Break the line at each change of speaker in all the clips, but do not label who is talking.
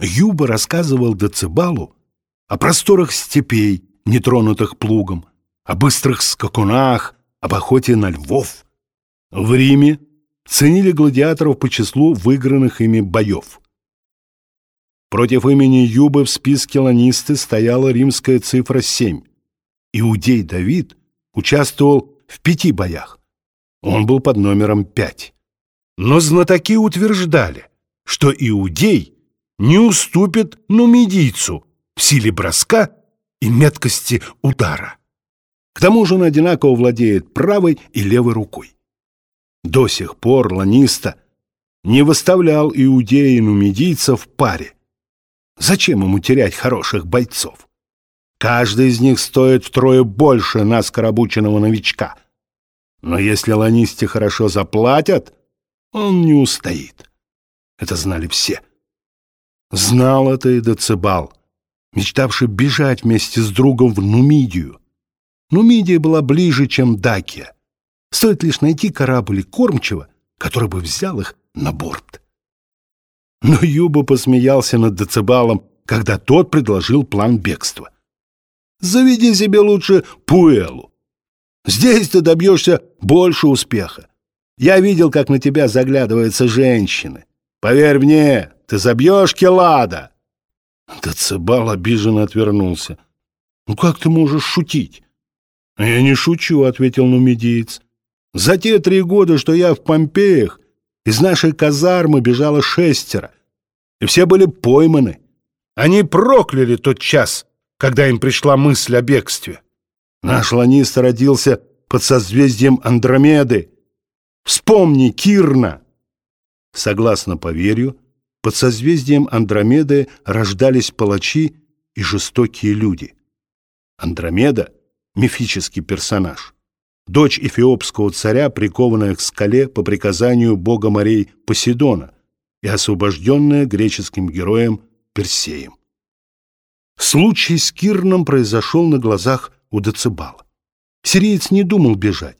Юба рассказывал Децибалу о просторах степей, нетронутых плугом, о быстрых скакунах, об охоте на львов. В Риме ценили гладиаторов по числу выигранных ими боев. Против имени Юбы в списке ланисты стояла римская цифра 7. Иудей Давид участвовал в пяти боях. Он был под номером 5. Но знатоки утверждали, что Иудей не уступит нумидийцу в силе броска и меткости удара. К тому же он одинаково владеет правой и левой рукой. До сих пор Ланиста не выставлял иудея и нумидийца в паре. Зачем ему терять хороших бойцов? Каждый из них стоит втрое больше наскоро обученного новичка. Но если Ланисте хорошо заплатят, он не устоит. Это знали все. Знал это и Децибал, мечтавший бежать вместе с другом в Нумидию. Нумидия была ближе, чем Дакия. Стоит лишь найти корабль кормчего, который бы взял их на борт. Но Юба посмеялся над Децибалом, когда тот предложил план бегства. «Заведи себе лучше Пуэлу. Здесь ты добьешься больше успеха. Я видел, как на тебя заглядываются женщины. Поверь мне, ты забьешь Келада!» Децибал обиженно отвернулся. «Ну как ты можешь шутить?» «Я не шучу», — ответил нумидиец. «За те три года, что я в Помпеях, из нашей казармы бежало шестеро, и все были пойманы. Они прокляли тот час, когда им пришла мысль о бегстве. Наш ланист родился под созвездием Андромеды. Вспомни Кирна!» Согласно поверью, под созвездием Андромеды рождались палачи и жестокие люди. Андромеда — мифический персонаж. Дочь эфиопского царя, прикованная к скале по приказанию бога морей Посейдона и освобожденная греческим героем Персеем. Случай с Кирном произошел на глазах у Децибала. Сириец не думал бежать,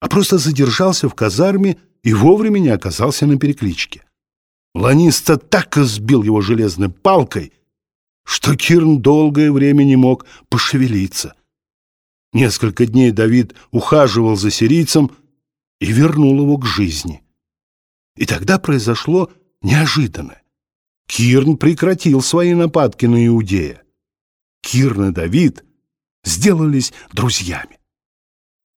а просто задержался в казарме и вовремя не оказался на перекличке. Ланиста так избил его железной палкой, что Кирн долгое время не мог пошевелиться. Несколько дней Давид ухаживал за сирийцем и вернул его к жизни. И тогда произошло неожиданное. Кирн прекратил свои нападки на Иудея. Кирн и Давид сделались друзьями.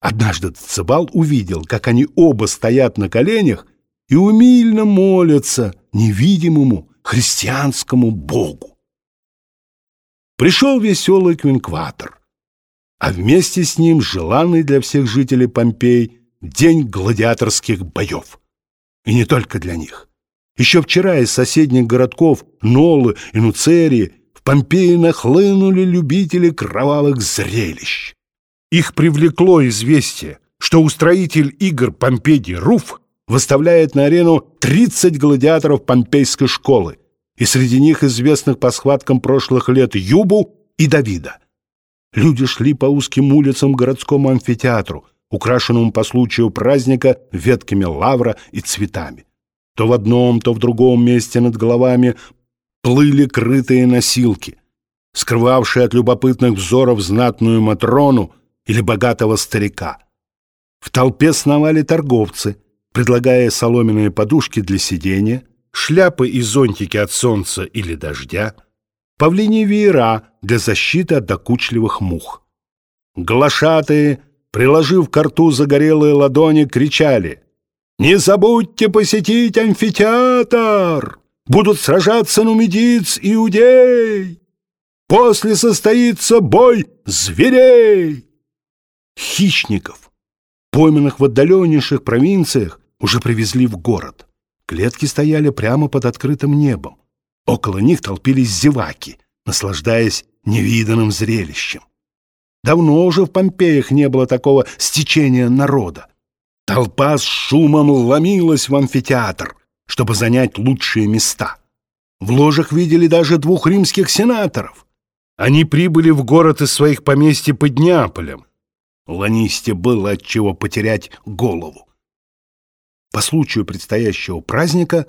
Однажды Цебал увидел, как они оба стоят на коленях и умильно молятся невидимому христианскому богу. Пришел веселый квинкватор, а вместе с ним желанный для всех жителей Помпей день гладиаторских боев. И не только для них. Еще вчера из соседних городков Нолы и Нуцерии в Помпеи нахлынули любители кровавых зрелищ. Их привлекло известие, что устроитель игр Помпедий Руф выставляет на арену 30 гладиаторов помпейской школы, и среди них известных по схваткам прошлых лет Юбу и Давида. Люди шли по узким улицам городскому амфитеатру, украшенному по случаю праздника ветками лавра и цветами. То в одном, то в другом месте над головами плыли крытые носилки, скрывавшие от любопытных взоров знатную Матрону или богатого старика. В толпе сновали торговцы, предлагая соломенные подушки для сидения, шляпы и зонтики от солнца или дождя, павлиньи веера для защиты от докучливых мух. Глашатые, приложив к рту загорелые ладони, кричали «Не забудьте посетить амфитеатр! Будут сражаться нумидиц и иудей! После состоится бой зверей!» Хищников, пойманных в отдаленнейших провинциях, уже привезли в город. Клетки стояли прямо под открытым небом. Около них толпились зеваки, наслаждаясь невиданным зрелищем. Давно уже в Помпеях не было такого стечения народа. Толпа с шумом ломилась в амфитеатр, чтобы занять лучшие места. В ложах видели даже двух римских сенаторов. Они прибыли в город из своих поместьй под Неаполем. Ланисте было от чего потерять голову. По случаю предстоящего праздника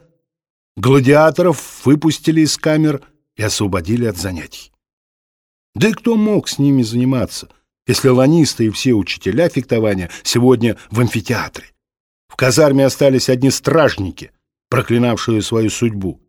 Гладиаторов выпустили из камер и освободили от занятий. Да и кто мог с ними заниматься, если ланисты и все учителя фехтования сегодня в амфитеатре? В казарме остались одни стражники, проклинавшие свою судьбу.